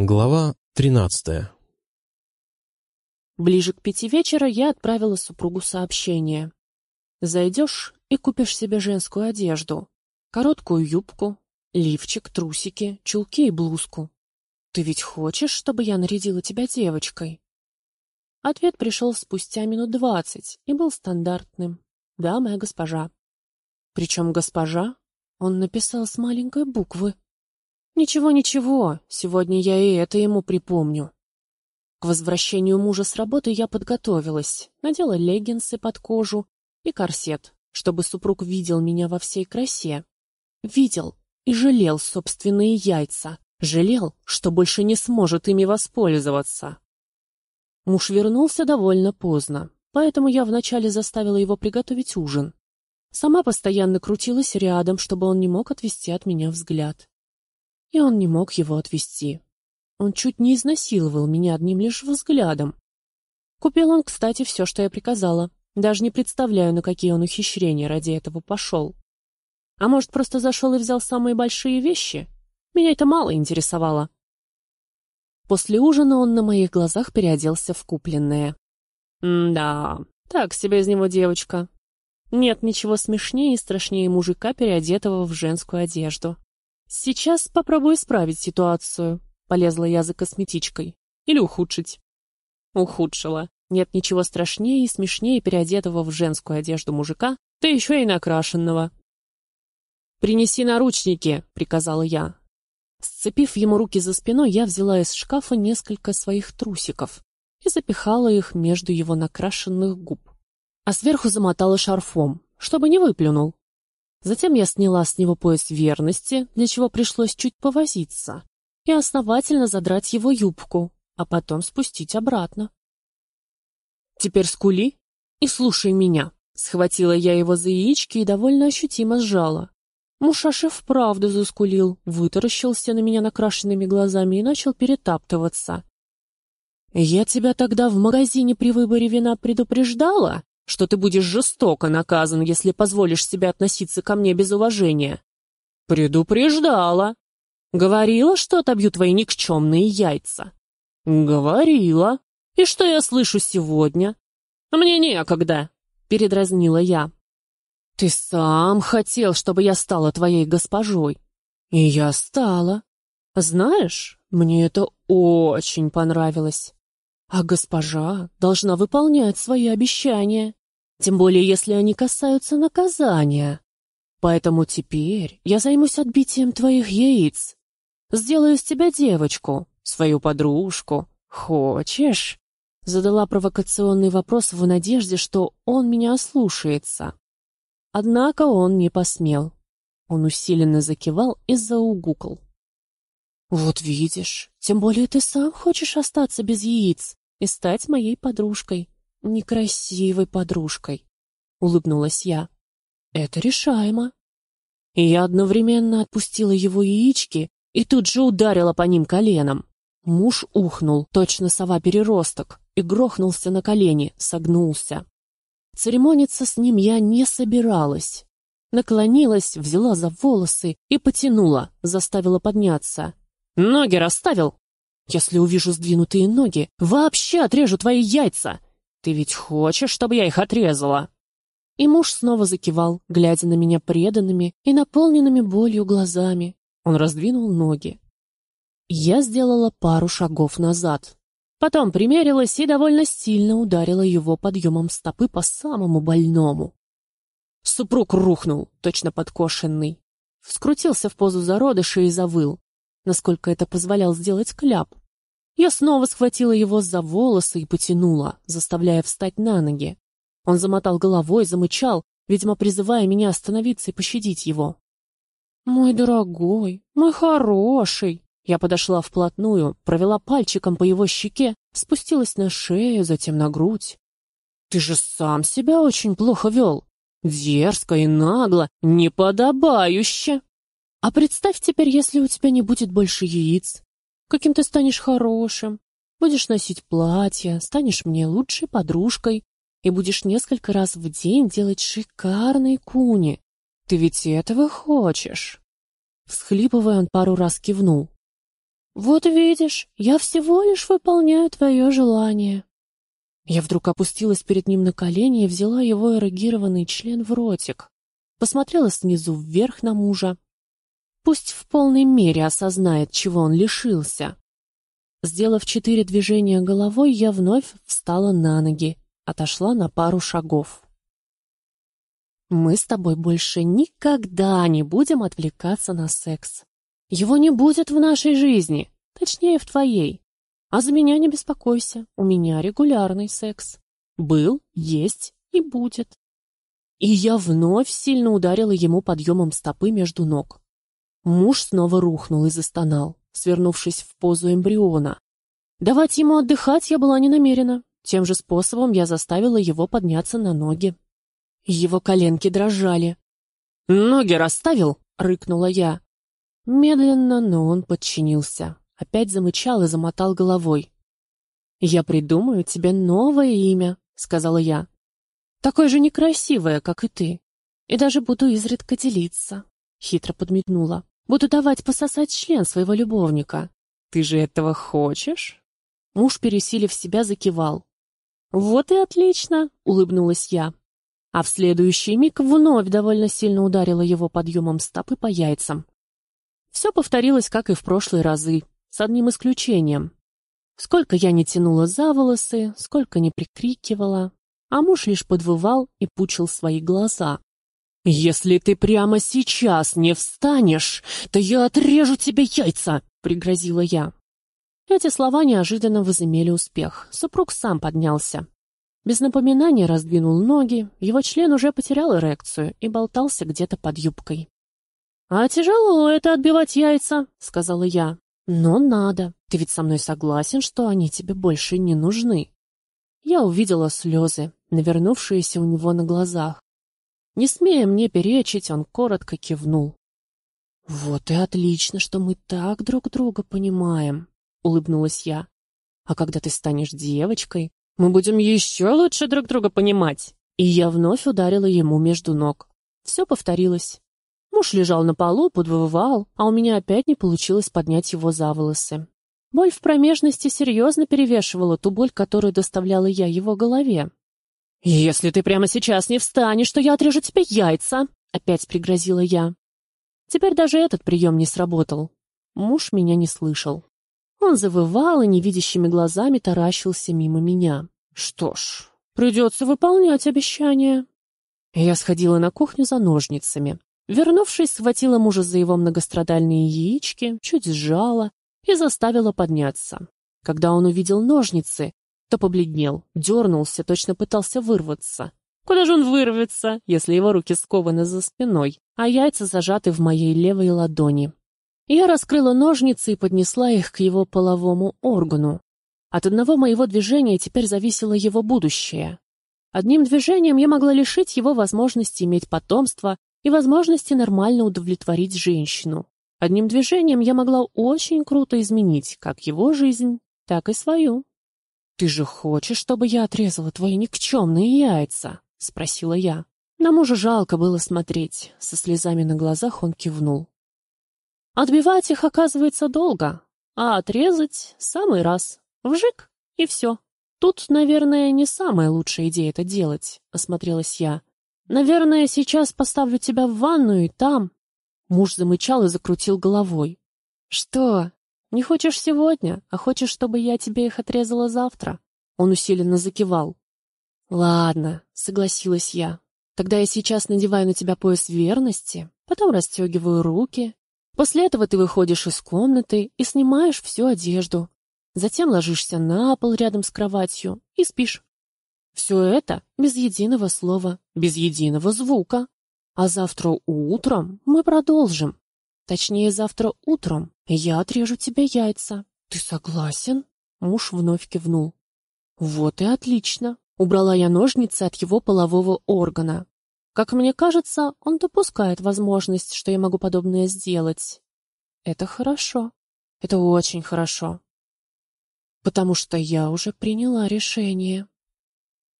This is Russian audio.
Глава тринадцатая Ближе к пяти вечера я отправила супругу сообщение. Зайдешь и купишь себе женскую одежду. Короткую юбку, лифчик, трусики, чулки и блузку. Ты ведь хочешь, чтобы я нарядила тебя девочкой? Ответ пришел спустя минут двадцать и был стандартным. Да, моя госпожа. Причем госпожа он написал с маленькой буквы. Ничего, ничего, сегодня я и это ему припомню. К возвращению мужа с работы я подготовилась, надела леггинсы под кожу и корсет, чтобы супруг видел меня во всей красе. Видел и жалел собственные яйца, жалел, что больше не сможет ими воспользоваться. Муж вернулся довольно поздно, поэтому я вначале заставила его приготовить ужин. Сама постоянно крутилась рядом, чтобы он не мог отвести от меня взгляд и он не мог его отвести. Он чуть не изнасиловал меня одним лишь взглядом. Купил он, кстати, все, что я приказала. Даже не представляю, на какие он ухищрения ради этого пошел. А может, просто зашел и взял самые большие вещи? Меня это мало интересовало. После ужина он на моих глазах переоделся в купленное. М-да, так себе из него девочка. Нет ничего смешнее и страшнее мужика, переодетого в женскую одежду. «Сейчас попробую исправить ситуацию», — полезла я за косметичкой. «Или ухудшить». Ухудшила. Нет ничего страшнее и смешнее переодетого в женскую одежду мужика, да еще и накрашенного. «Принеси наручники», — приказала я. Сцепив ему руки за спиной, я взяла из шкафа несколько своих трусиков и запихала их между его накрашенных губ, а сверху замотала шарфом, чтобы не выплюнул. Затем я сняла с него пояс верности, для чего пришлось чуть повозиться, и основательно задрать его юбку, а потом спустить обратно. «Теперь скули и слушай меня», — схватила я его за яички и довольно ощутимо сжала. Мушаши вправду заскулил, вытаращился на меня накрашенными глазами и начал перетаптываться. «Я тебя тогда в магазине при выборе вина предупреждала?» Что ты будешь жестоко наказан, если позволишь себе относиться ко мне без уважения. Предупреждала. Говорила, что отобью твои никчемные яйца. Говорила. И что я слышу сегодня? Мне некогда, передразнила я. Ты сам хотел, чтобы я стала твоей госпожой. И я стала. Знаешь, мне это очень понравилось. А госпожа должна выполнять свои обещания тем более если они касаются наказания. Поэтому теперь я займусь отбитием твоих яиц. Сделаю из тебя девочку, свою подружку. Хочешь?» Задала провокационный вопрос в надежде, что он меня ослушается. Однако он не посмел. Он усиленно закивал и заугукал. «Вот видишь, тем более ты сам хочешь остаться без яиц и стать моей подружкой некрасивой подружкой, улыбнулась я. Это решаемо. Я одновременно отпустила его яички и тут же ударила по ним коленом. Муж ухнул, точно сова-переросток, и грохнулся на колени, согнулся. Церемониться с ним я не собиралась. Наклонилась, взяла за волосы и потянула, заставила подняться. «Ноги расставил?» «Если увижу сдвинутые ноги, вообще отрежу твои яйца!» Ты ведь хочешь, чтобы я их отрезала?» И муж снова закивал, глядя на меня преданными и наполненными болью глазами. Он раздвинул ноги. Я сделала пару шагов назад. Потом примерилась и довольно сильно ударила его подъемом стопы по самому больному. Супруг рухнул, точно подкошенный. Вскрутился в позу зародыша и завыл, насколько это позволял сделать кляп. Я снова схватила его за волосы и потянула, заставляя встать на ноги. Он замотал головой, замычал, видимо, призывая меня остановиться и пощадить его. «Мой дорогой, мой хороший!» Я подошла вплотную, провела пальчиком по его щеке, спустилась на шею, затем на грудь. «Ты же сам себя очень плохо вел. Дерзко и нагло, неподобающе. А представь теперь, если у тебя не будет больше яиц, каким ты станешь хорошим, будешь носить платье, станешь мне лучшей подружкой и будешь несколько раз в день делать шикарные куни. Ты ведь этого хочешь?» Всхлипывая, он пару раз кивнул. Вот видишь, я всего лишь выполняю твое желание. Я вдруг опустилась перед ним на колени и взяла его эрогированный член в ротик. Посмотрела снизу вверх на мужа. Пусть в полной мере осознает, чего он лишился. Сделав четыре движения головой, я вновь встала на ноги, отошла на пару шагов. Мы с тобой больше никогда не будем отвлекаться на секс. Его не будет в нашей жизни, точнее, в твоей. А за меня не беспокойся, у меня регулярный секс. Был, есть и будет. И я вновь сильно ударила ему подъемом стопы между ног. Муж снова рухнул и застонал, свернувшись в позу эмбриона. Давать ему отдыхать я была не намерена. Тем же способом я заставила его подняться на ноги. Его коленки дрожали. «Ноги расставил?» — рыкнула я. Медленно, но он подчинился опять замычал и замотал головой. «Я придумаю тебе новое имя», — сказала я. «Такое же некрасивое, как и ты. И даже буду изредка делиться», — хитро подметнула. «Буду давать пососать член своего любовника. Ты же этого хочешь?» Муж, пересилив себя, закивал. «Вот и отлично!» — улыбнулась я. А в следующий миг вновь довольно сильно ударила его подъемом стопы по яйцам. Все повторилось, как и в прошлые разы с одним исключением. Сколько я не тянула за волосы, сколько не прикрикивала, а муж лишь подвывал и пучил свои глаза. «Если ты прямо сейчас не встанешь, то я отрежу тебе яйца!» — пригрозила я. Эти слова неожиданно возымели успех. Супруг сам поднялся. Без напоминания раздвинул ноги, его член уже потерял эрекцию и болтался где-то под юбкой. «А тяжело это отбивать яйца», — сказала я. Но надо. Ты ведь со мной согласен, что они тебе больше не нужны. Я увидела слезы, навернувшиеся у него на глазах. Не смея мне перечить, он коротко кивнул. «Вот и отлично, что мы так друг друга понимаем», — улыбнулась я. «А когда ты станешь девочкой, мы будем еще лучше друг друга понимать». И я вновь ударила ему между ног. Все повторилось. Муж лежал на полу, подвывал, а у меня опять не получилось поднять его за волосы. Боль в промежности серьезно перевешивала ту боль, которую доставляла я его голове. «Если ты прямо сейчас не встанешь, то я отрежу тебе яйца!» — опять пригрозила я. Теперь даже этот прием не сработал. Муж меня не слышал. Он завывал и невидящими глазами таращился мимо меня. Что ж, придется выполнять обещание. Я сходила на кухню за ножницами. Вернувшись, схватила мужа за его многострадальные яички, чуть сжала и заставила подняться. Когда он увидел ножницы, то побледнел, дернулся, точно пытался вырваться. Куда же он вырвется, если его руки скованы за спиной, а яйца зажаты в моей левой ладони? Я раскрыла ножницы и поднесла их к его половому органу. От одного моего движения теперь зависело его будущее. Одним движением я могла лишить его возможности иметь потомство и возможности нормально удовлетворить женщину. Одним движением я могла очень круто изменить как его жизнь, так и свою. «Ты же хочешь, чтобы я отрезала твои никчемные яйца?» — спросила я. На мужа жалко было смотреть. Со слезами на глазах он кивнул. «Отбивать их, оказывается, долго, а отрезать — самый раз. Вжик, и все. Тут, наверное, не самая лучшая идея это делать», — осмотрелась я. Наверное, сейчас поставлю тебя в ванную и там. Муж замычал и закрутил головой. Что? Не хочешь сегодня, а хочешь, чтобы я тебе их отрезала завтра? Он усиленно закивал. Ладно, согласилась я. Тогда я сейчас надеваю на тебя пояс верности, потом расстегиваю руки. После этого ты выходишь из комнаты и снимаешь всю одежду. Затем ложишься на пол рядом с кроватью и спишь. Все это без единого слова, без единого звука. А завтра утром мы продолжим. Точнее, завтра утром я отрежу тебе яйца. Ты согласен? Муж вновь кивнул. Вот и отлично. Убрала я ножницы от его полового органа. Как мне кажется, он допускает возможность, что я могу подобное сделать. Это хорошо. Это очень хорошо. Потому что я уже приняла решение.